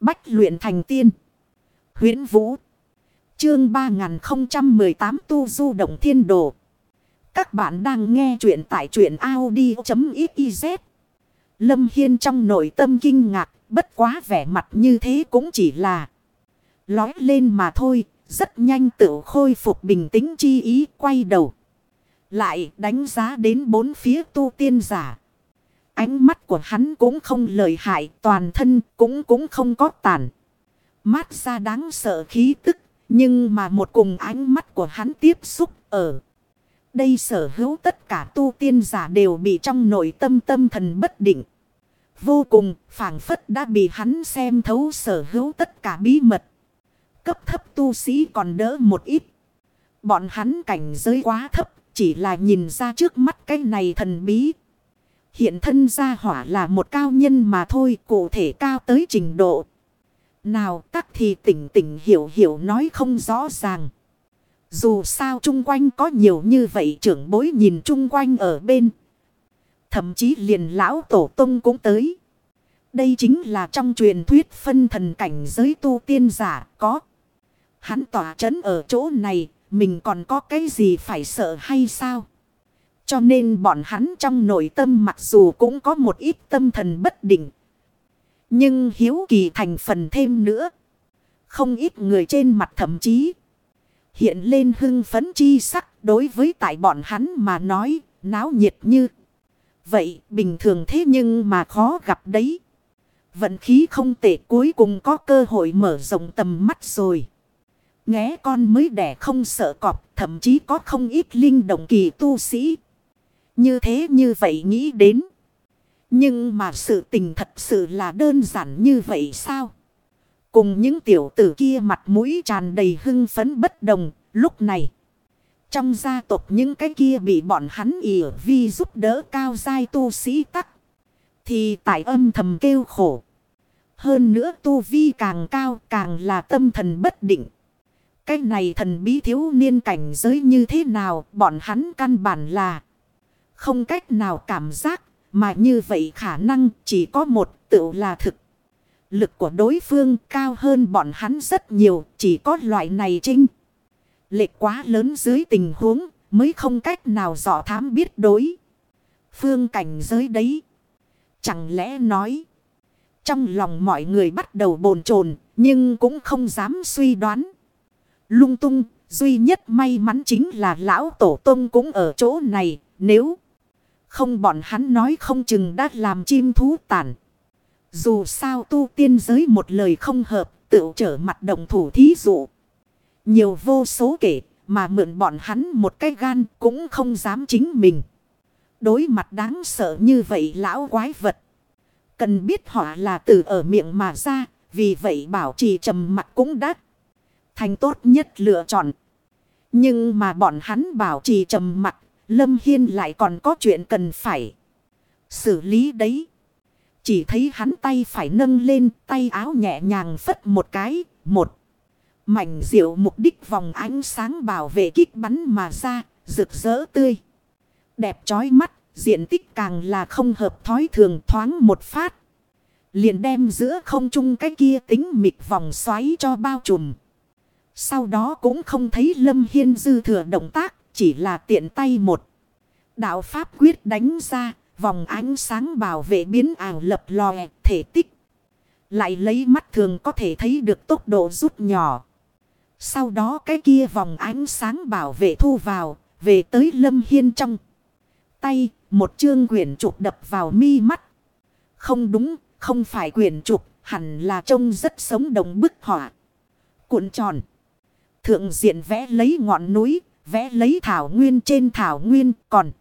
Bách luyện thành tiên. huyễn Vũ. Chương 3018 Tu Du Động Thiên Đồ. Các bạn đang nghe truyện tại truyện Audi.xyz. Lâm Hiên trong nội tâm kinh ngạc. Bất quá vẻ mặt như thế cũng chỉ là lói lên mà thôi. Rất nhanh tự khôi phục bình tĩnh chi ý quay đầu. Lại đánh giá đến bốn phía tu tiên giả. Ánh mắt của hắn cũng không lợi hại, toàn thân cũng cũng không có tàn. Mát ra đáng sợ khí tức, nhưng mà một cùng ánh mắt của hắn tiếp xúc ở. Đây sở hữu tất cả tu tiên giả đều bị trong nội tâm tâm thần bất định. Vô cùng, phảng phất đã bị hắn xem thấu sở hữu tất cả bí mật. Cấp thấp tu sĩ còn đỡ một ít. Bọn hắn cảnh giới quá thấp, chỉ là nhìn ra trước mắt cái này thần bí. Hiện thân gia hỏa là một cao nhân mà thôi, cụ thể cao tới trình độ. Nào tắc thì tỉnh tỉnh hiểu hiểu nói không rõ ràng. Dù sao chung quanh có nhiều như vậy trưởng bối nhìn chung quanh ở bên. Thậm chí liền lão tổ tông cũng tới. Đây chính là trong truyền thuyết phân thần cảnh giới tu tiên giả có. Hắn tỏa chấn ở chỗ này, mình còn có cái gì phải sợ hay sao? Cho nên bọn hắn trong nội tâm mặc dù cũng có một ít tâm thần bất định. Nhưng hiếu kỳ thành phần thêm nữa. Không ít người trên mặt thậm chí. Hiện lên hưng phấn chi sắc đối với tại bọn hắn mà nói, náo nhiệt như. Vậy, bình thường thế nhưng mà khó gặp đấy. Vận khí không tệ cuối cùng có cơ hội mở rộng tầm mắt rồi. nghe con mới đẻ không sợ cọp, thậm chí có không ít linh động kỳ tu sĩ. Như thế như vậy nghĩ đến. Nhưng mà sự tình thật sự là đơn giản như vậy sao? Cùng những tiểu tử kia mặt mũi tràn đầy hưng phấn bất đồng, lúc này. Trong gia tộc những cái kia bị bọn hắn ỉ vi giúp đỡ cao giai tu sĩ tắc. Thì tại âm thầm kêu khổ. Hơn nữa tu vi càng cao càng là tâm thần bất định. Cái này thần bí thiếu niên cảnh giới như thế nào, bọn hắn căn bản là không cách nào cảm giác mà như vậy khả năng chỉ có một tự là thực. Lực của đối phương cao hơn bọn hắn rất nhiều chỉ có loại này trinh. Lệch quá lớn dưới tình huống mới không cách nào dò thám biết đối. Phương cảnh giới đấy. Chẳng lẽ nói. Trong lòng mọi người bắt đầu bồn chồn nhưng cũng không dám suy đoán. Lung tung, duy nhất may mắn chính là lão tổ tông cũng ở chỗ này, nếu không bọn hắn nói không chừng đã làm chim thú tản. Dù sao tu tiên giới một lời không hợp, tự trở mặt động thủ thí dụ. Nhiều vô số kể, mà mượn bọn hắn một cái gan cũng không dám chính mình. Đối mặt đáng sợ như vậy lão quái vật. Cần biết họ là từ ở miệng mà ra, vì vậy bảo trì trầm mặt cũng đắt thành tốt nhất lựa chọn. Nhưng mà bọn hắn bảo trì trầm mặt, Lâm Hiên lại còn có chuyện cần phải xử lý đấy. Chỉ thấy hắn tay phải nâng lên, tay áo nhẹ nhàng phất một cái, một. Mảnh diệu mục đích vòng ánh sáng bảo vệ kích bắn mà ra, rực rỡ tươi. Đẹp trói mắt, diện tích càng là không hợp thói thường thoáng một phát. Liền đem giữa không trung cái kia tính mịt vòng xoáy cho bao trùm. Sau đó cũng không thấy Lâm Hiên dư thừa động tác, chỉ là tiện tay một. Đạo Pháp quyết đánh ra, vòng ánh sáng bảo vệ biến ảo lập lòe, thể tích. Lại lấy mắt thường có thể thấy được tốc độ rút nhỏ. Sau đó cái kia vòng ánh sáng bảo vệ thu vào, về tới Lâm Hiên trong. Tay, một chương quyển trục đập vào mi mắt. Không đúng, không phải quyển trục, hẳn là trông rất sống đồng bức họa. Cuộn tròn. Thượng diện vẽ lấy ngọn núi, vẽ lấy thảo nguyên trên thảo nguyên còn.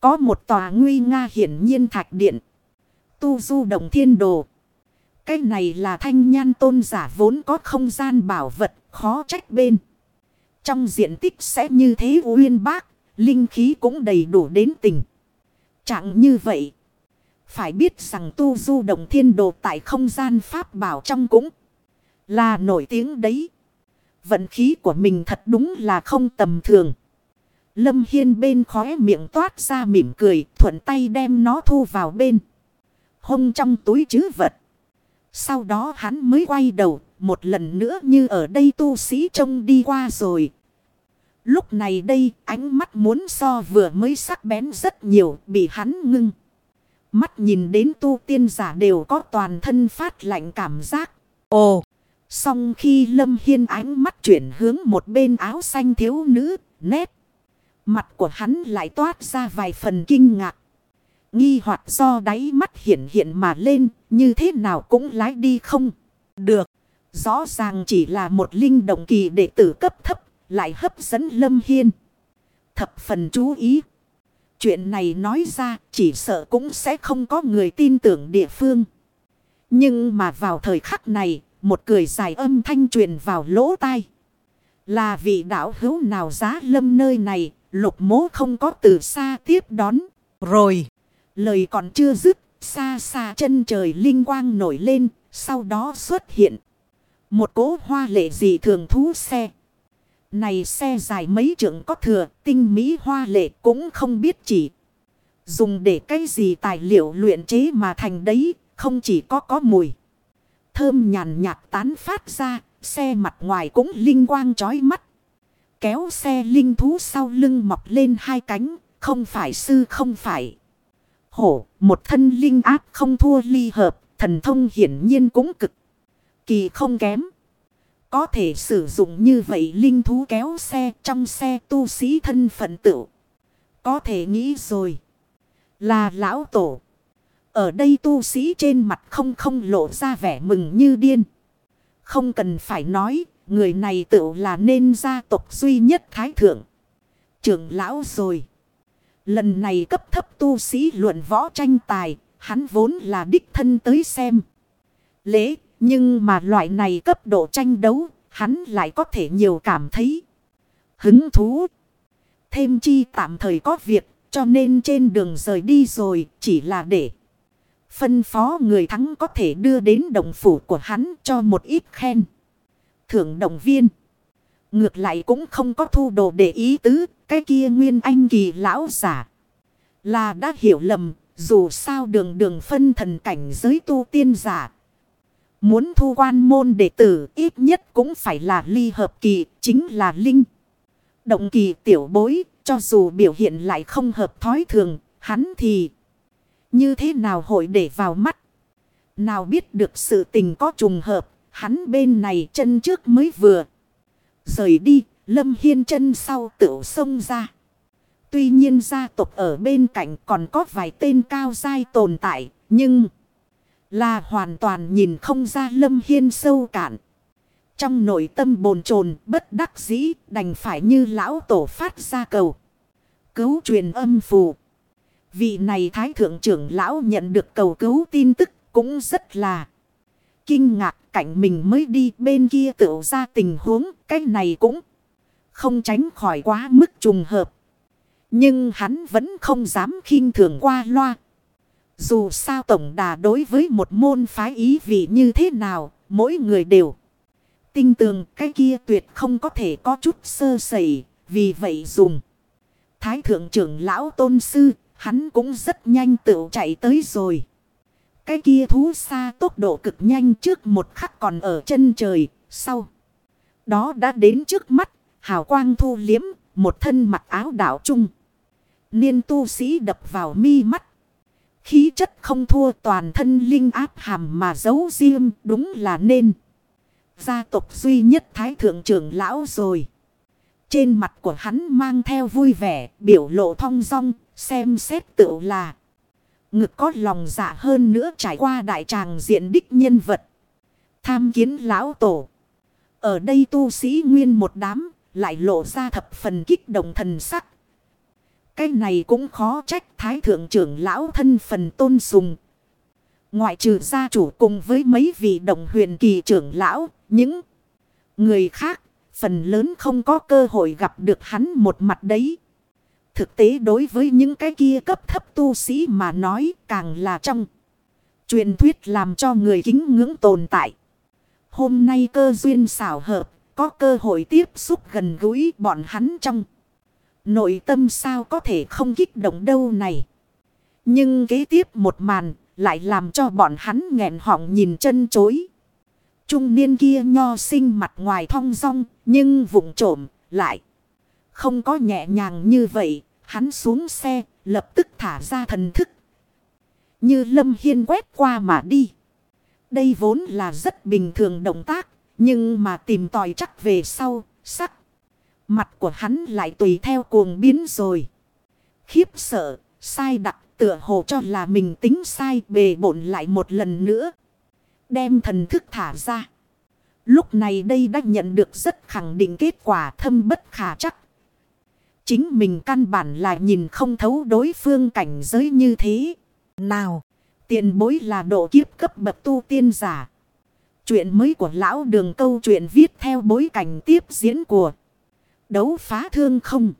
Có một tòa nguy nga hiển nhiên thạch điện. Tu du động thiên đồ. Cái này là thanh nhan tôn giả vốn có không gian bảo vật khó trách bên. Trong diện tích sẽ như thế uyên bác, linh khí cũng đầy đủ đến tình. Trạng như vậy. Phải biết rằng tu du động thiên đồ tại không gian pháp bảo trong cũng là nổi tiếng đấy. Vận khí của mình thật đúng là không tầm thường. Lâm Hiên bên khóe miệng toát ra mỉm cười, thuận tay đem nó thu vào bên. Hông trong túi chứ vật. Sau đó hắn mới quay đầu, một lần nữa như ở đây tu sĩ trông đi qua rồi. Lúc này đây, ánh mắt muốn so vừa mới sắc bén rất nhiều, bị hắn ngưng. Mắt nhìn đến tu tiên giả đều có toàn thân phát lạnh cảm giác. Ồ! Xong khi Lâm Hiên ánh mắt chuyển hướng một bên áo xanh thiếu nữ, nét. Mặt của hắn lại toát ra vài phần kinh ngạc. Nghi hoặc do đáy mắt hiện hiện mà lên, như thế nào cũng lái đi không? Được. Rõ ràng chỉ là một linh động kỳ đệ tử cấp thấp, lại hấp dẫn Lâm Hiên. Thập phần chú ý. Chuyện này nói ra chỉ sợ cũng sẽ không có người tin tưởng địa phương. Nhưng mà vào thời khắc này, một cười dài âm thanh truyền vào lỗ tai. Là vị đạo hữu nào giá lâm nơi này, lục mố không có từ xa tiếp đón. Rồi, lời còn chưa dứt, xa xa chân trời linh quang nổi lên, sau đó xuất hiện. Một cố hoa lệ dị thường thú xe. Này xe dài mấy trượng có thừa, tinh mỹ hoa lệ cũng không biết chỉ. Dùng để cái gì tài liệu luyện chế mà thành đấy, không chỉ có có mùi. Thơm nhàn nhạt tán phát ra, xe mặt ngoài cũng linh quang chói mắt. Kéo xe linh thú sau lưng mọc lên hai cánh, không phải sư không phải. Hổ, một thân linh áp không thua ly hợp, thần thông hiển nhiên cũng cực. Kỳ không kém. Có thể sử dụng như vậy linh thú kéo xe trong xe tu sĩ thân phận tự. Có thể nghĩ rồi. Là lão tổ. Ở đây tu sĩ trên mặt không không lộ ra vẻ mừng như điên. Không cần phải nói, người này tự là nên gia tộc duy nhất thái thượng. Trưởng lão rồi. Lần này cấp thấp tu sĩ luận võ tranh tài, hắn vốn là đích thân tới xem. Lễ, nhưng mà loại này cấp độ tranh đấu, hắn lại có thể nhiều cảm thấy hứng thú. Thêm chi tạm thời có việc, cho nên trên đường rời đi rồi, chỉ là để phân phó người thắng có thể đưa đến đồng phủ của hắn cho một ít khen. Thưởng động viên. Ngược lại cũng không có thu đồ để ý tứ, cái kia nguyên anh kỳ lão giả. Là đã hiểu lầm, dù sao đường đường phân thần cảnh giới tu tiên giả. Muốn thu quan môn đệ tử ít nhất cũng phải là ly hợp kỳ, chính là linh. Động kỳ tiểu bối, cho dù biểu hiện lại không hợp thói thường, hắn thì như thế nào hội để vào mắt. Nào biết được sự tình có trùng hợp, hắn bên này chân trước mới vừa. Rời đi, Lâm Hiên chân sau tựu xông ra. Tuy nhiên gia tộc ở bên cạnh còn có vài tên cao dai tồn tại, nhưng là hoàn toàn nhìn không ra Lâm Hiên sâu cạn. Trong nội tâm bồn chồn bất đắc dĩ đành phải như lão tổ phát ra cầu. Cứu truyền âm phù. Vị này thái thượng trưởng lão nhận được cầu cứu tin tức cũng rất là kinh ngạc cảnh mình mới đi bên kia tự ra tình huống cái này cũng không tránh khỏi quá mức trùng hợp. Nhưng hắn vẫn không dám khinh thường qua loa. Dù sao tổng đà đối với một môn phái ý vị như thế nào, mỗi người đều tinh tường cái kia tuyệt không có thể có chút sơ sẩy, vì vậy dùng. Thái thượng trưởng lão tôn sư, hắn cũng rất nhanh tự chạy tới rồi. Cái kia thú xa tốc độ cực nhanh trước một khắc còn ở chân trời, sau. Đó đã đến trước mắt, hào quang thu liếm, một thân mặc áo đảo trung. Niên tu sĩ đập vào mi mắt. Khí chất không thua toàn thân linh áp hàm mà giấu riêng đúng là nên. Gia tộc duy nhất thái thượng trưởng lão rồi. Trên mặt của hắn mang theo vui vẻ, biểu lộ thong dong, xem xét tự là. Ngực có lòng dạ hơn nữa trải qua đại tràng diện đích nhân vật. Tham kiến lão tổ. Ở đây tu sĩ nguyên một đám, lại lộ ra thập phần kích động thần sắc. Cái này cũng khó trách thái thượng trưởng lão thân phần tôn sùng. Ngoại trừ gia chủ cùng với mấy vị đồng huyền kỳ trưởng lão, những người khác, phần lớn không có cơ hội gặp được hắn một mặt đấy. Thực tế đối với những cái kia cấp thấp tu sĩ mà nói càng là trong. Truyền thuyết làm cho người kính ngưỡng tồn tại. Hôm nay cơ duyên xảo hợp, có cơ hội tiếp xúc gần gũi bọn hắn trong. Nội tâm sao có thể không kích động đâu này. Nhưng kế tiếp một màn Lại làm cho bọn hắn nghẹn họng nhìn chân chối. Trung niên kia nho sinh mặt ngoài thong dong, nhưng vụng trộm lại. Không có nhẹ nhàng như vậy, hắn xuống xe, lập tức thả ra thần thức. Như lâm hiên quét qua mà đi. Đây vốn là rất bình thường động tác, nhưng mà tìm tòi chắc về sau, sắc. Mặt của hắn lại tùy theo cuồng biến rồi. Khiếp sợ, sai đặc tựa hồ cho là mình tính sai bề bộn lại một lần nữa. Đem thần thức thả ra. Lúc này đây đã nhận được rất khẳng định kết quả thâm bất khả chắc. Chính mình căn bản là nhìn không thấu đối phương cảnh giới như thế. Nào, tiền bối là độ kiếp cấp bậc tu tiên giả. Chuyện mới của lão đường câu chuyện viết theo bối cảnh tiếp diễn của đấu phá thương không.